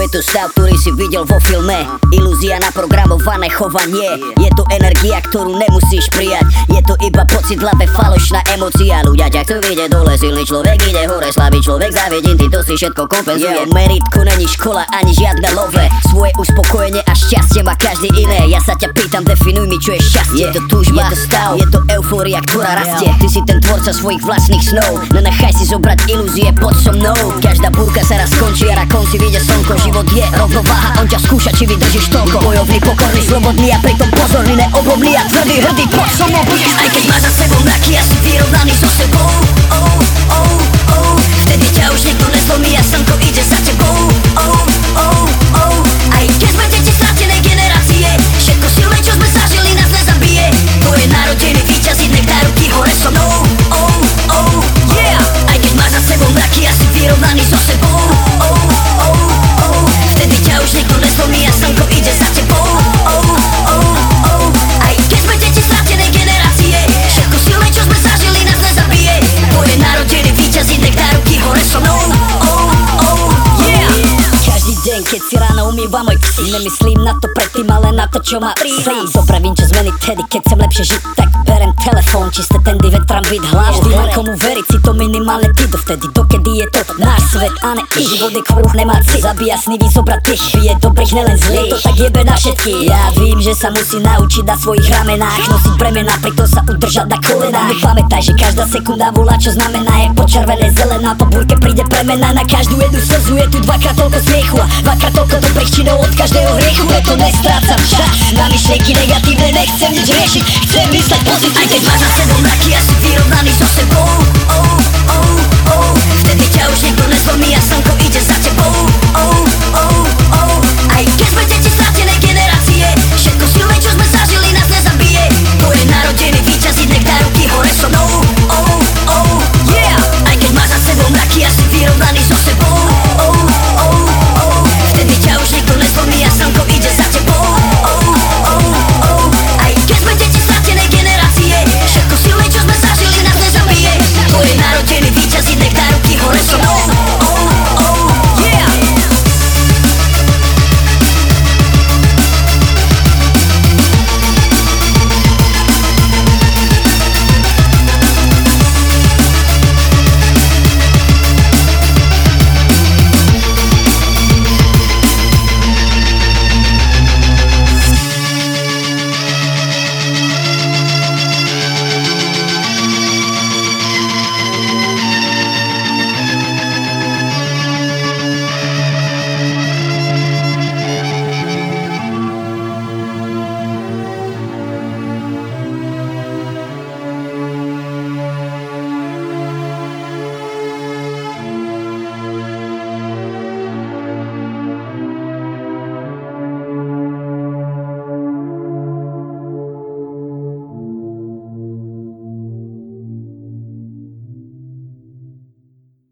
je to stav, ktorý si videl vo filme. Ilúzia naprogramované chovanie. Je to energia, ktorú nemusíš prijať. Je to iba pocit hlave, falošná emocia. Ľudia ťa chcú vidieť dole, silný človek ide hore. Slabý človek závidím, ty to si všetko kompenzuje. Meritko není škola, ani žiadne love. Svoje uspokojenie a šťastie má každý iné. Ja sa ťa pýtam, definuj mi, čo je šťastie. Je. To túžba, je to stav, je to eufória, ktorá rastie. Ty si ten tvorca svojich vlastných snov. Nenechaj si zobrať ilúzie pod so mnou. Každá búrka sa raz skončí a na konci vyjde slnko. Život je rovnováha, on ťa skúša, či vydržíš toľko. Bojovný, pokorný, slobodný a pritom pozorný, neoblomný a tvrdý, hrdý Poď so mnou, budeš aj keď máš za sebou mraky a si vyrovnaný so sebou oh, oh, oh. Vtedy ťa už nikto nezlomí a digo eso. no Deň, keď si ráno umývam môj ksí Nemyslím na to predtým, ale na to, čo má prísť Dopravím, čo zmeny tedy, keď chcem lepšie žiť Tak berem telefón, čisté tendy, vetram byt hlavu Vždy mám komu veriť, si to minimálne ty Dovtedy, dokedy je to náš svet a ne ich. Život je kruh, nemá si Zabíja sny, vyzobrať tých. Bije dobrých, nelen zlých To tak jebe na všetky. Ja vím, že sa musí naučiť na svojich ramenách Nosiť bremena, preto sa udržať na kolenách. Nepamätaj, že každá sekunda volá, čo znamená Je počervené, zelená, po búrke príde premena. Na každú jednu slzu je tu dvakrát toľko smiechu A Dvakrát toľko dobrých činov od každého hriechu Preto nestrácam. Čas na myšlienky negatívne Nechcem nič riešiť, chcem myslať pozitívne Aj keď máš za sebou mraky, asi vyrovnaný so sebou